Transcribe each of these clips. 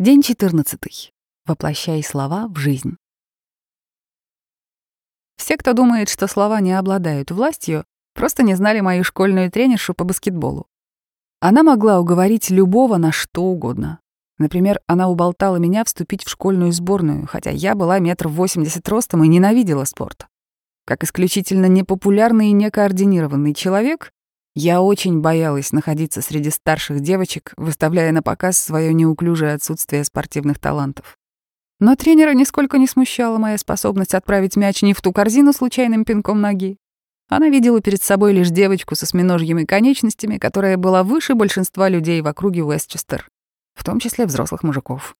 День 14. Воплощай слова в жизнь. Все, кто думает, что слова не обладают властью, просто не знали мою школьную тренершу по баскетболу. Она могла уговорить любого на что угодно. Например, она уболтала меня вступить в школьную сборную, хотя я была метр восемьдесят ростом и ненавидела спорт. Как исключительно непопулярный и некоординированный человек, я очень боялась находиться среди старших девочек, выставляя на показ свое неуклюжее отсутствие спортивных талантов. Но тренера нисколько не смущала моя способность отправить мяч не в ту корзину случайным пинком ноги. Она видела перед собой лишь девочку со сминожьими конечностями, которая была выше большинства людей в округе Уэстчестер, в том числе взрослых мужиков.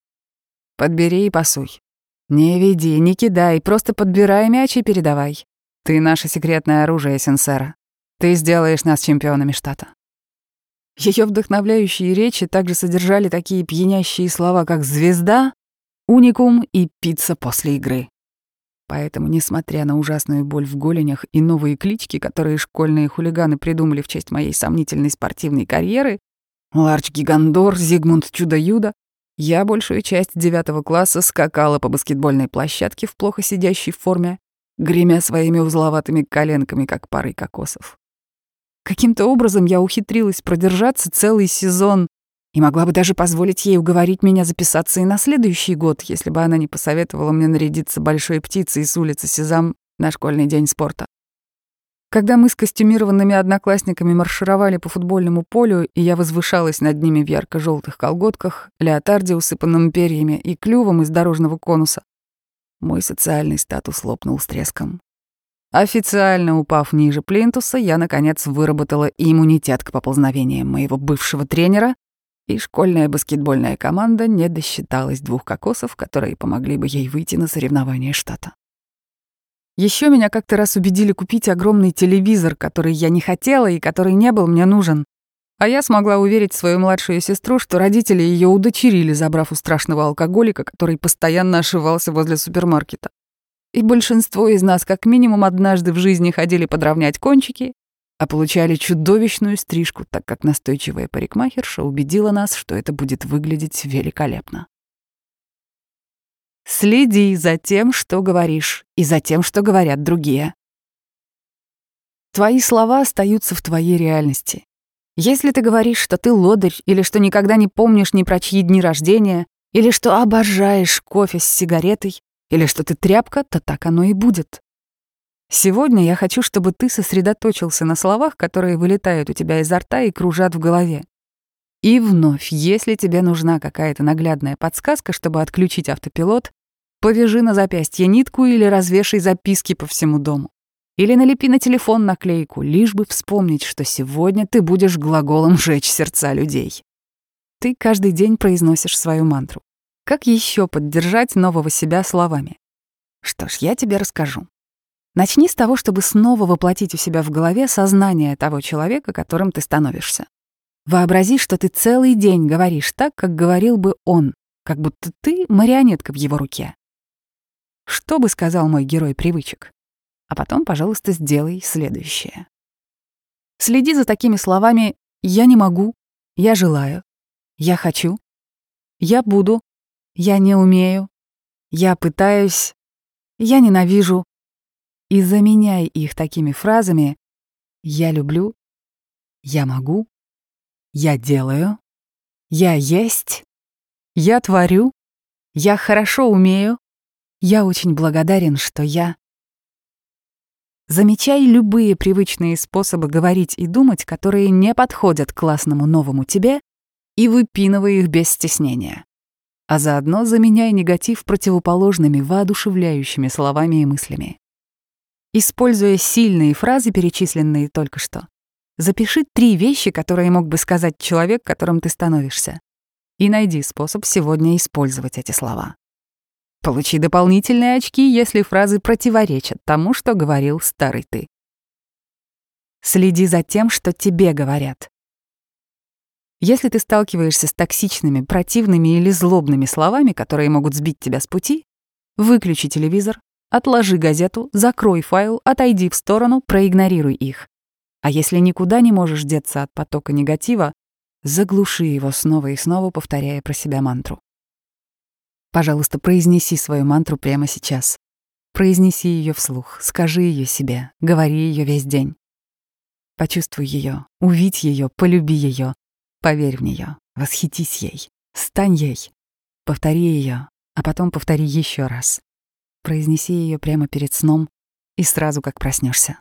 «Подбери и пасуй. Не веди, не кидай, просто подбирай мяч и передавай. Ты наше секретное оружие, Сенсера. Ты сделаешь нас чемпионами штата». Ее вдохновляющие речи также содержали такие пьянящие слова, как «звезда», «уникум» и «пицца после игры». Поэтому, несмотря на ужасную боль в голенях и новые клички, которые школьные хулиганы придумали в честь моей сомнительной спортивной карьеры, Ларч Гигандор, Зигмунд Чудо-Юдо, я большую часть девятого класса скакала по баскетбольной площадке в плохо сидящей форме, гремя своими узловатыми коленками, как парой кокосов. Каким-то образом я ухитрилась продержаться целый сезон и могла бы даже позволить ей уговорить меня записаться и на следующий год, если бы она не посоветовала мне нарядиться большой птицей с улицы Сезам на школьный день спорта. Когда мы с костюмированными одноклассниками маршировали по футбольному полю, и я возвышалась над ними в ярко желтых колготках, леотарде, усыпанном перьями, и клювом из дорожного конуса, мой социальный статус лопнул с треском. Официально упав ниже плинтуса, я, наконец, выработала иммунитет к поползновениям моего бывшего тренера, и школьная баскетбольная команда не досчиталась двух кокосов, которые помогли бы ей выйти на соревнования штата. Еще меня как-то раз убедили купить огромный телевизор, который я не хотела и который не был мне нужен. А я смогла уверить свою младшую сестру, что родители ее удочерили, забрав у страшного алкоголика, который постоянно ошивался возле супермаркета. И большинство из нас как минимум однажды в жизни ходили подровнять кончики, а получали чудовищную стрижку, так как настойчивая парикмахерша убедила нас, что это будет выглядеть великолепно. Следи за тем, что говоришь, и за тем, что говорят другие. Твои слова остаются в твоей реальности. Если ты говоришь, что ты лодырь, или что никогда не помнишь ни про чьи дни рождения, или что обожаешь кофе с сигаретой, или что ты тряпка, то так оно и будет. Сегодня я хочу, чтобы ты сосредоточился на словах, которые вылетают у тебя изо рта и кружат в голове. И вновь, если тебе нужна какая-то наглядная подсказка, чтобы отключить автопилот, повяжи на запястье нитку или развешай записки по всему дому. Или налепи на телефон наклейку, лишь бы вспомнить, что сегодня ты будешь глаголом «жечь сердца людей». Ты каждый день произносишь свою мантру. Как еще поддержать нового себя словами? Что ж, я тебе расскажу. Начни с того, чтобы снова воплотить у себя в голове сознание того человека, которым ты становишься. Вообрази, что ты целый день говоришь так, как говорил бы он, как будто ты марионетка в его руке. Что бы сказал мой герой привычек? А потом, пожалуйста, сделай следующее. Следи за такими словами «я не могу», «я желаю», «я хочу», «я буду», я не умею, я пытаюсь, я ненавижу. И заменяй их такими фразами. «я люблю», «я могу», «я делаю», «я есть», «я творю», «я хорошо умею», «я очень благодарен, что я». Замечай любые привычные способы говорить и думать, которые не подходят классному новому тебе, и выпинывай их без стеснения а заодно заменяй негатив противоположными воодушевляющими словами и мыслями. Используя сильные фразы, перечисленные только что, запиши три вещи, которые мог бы сказать человек, которым ты становишься, и найди способ сегодня использовать эти слова. Получи дополнительные очки, если фразы противоречат тому, что говорил старый ты. Следи за тем, что тебе говорят. Если ты сталкиваешься с токсичными, противными или злобными словами, которые могут сбить тебя с пути, выключи телевизор, отложи газету, закрой файл, отойди в сторону, проигнорируй их. А если никуда не можешь деться от потока негатива, заглуши его снова и снова, повторяя про себя мантру. Пожалуйста, произнеси свою мантру прямо сейчас. Произнеси ее вслух, скажи ее себе, говори ее весь день. Почувствуй ее, увидь ее, полюби ее, поверь в нее, восхитись ей, стань ей. Повтори ее, а потом повтори еще раз. Произнеси ее прямо перед сном и сразу как проснешься.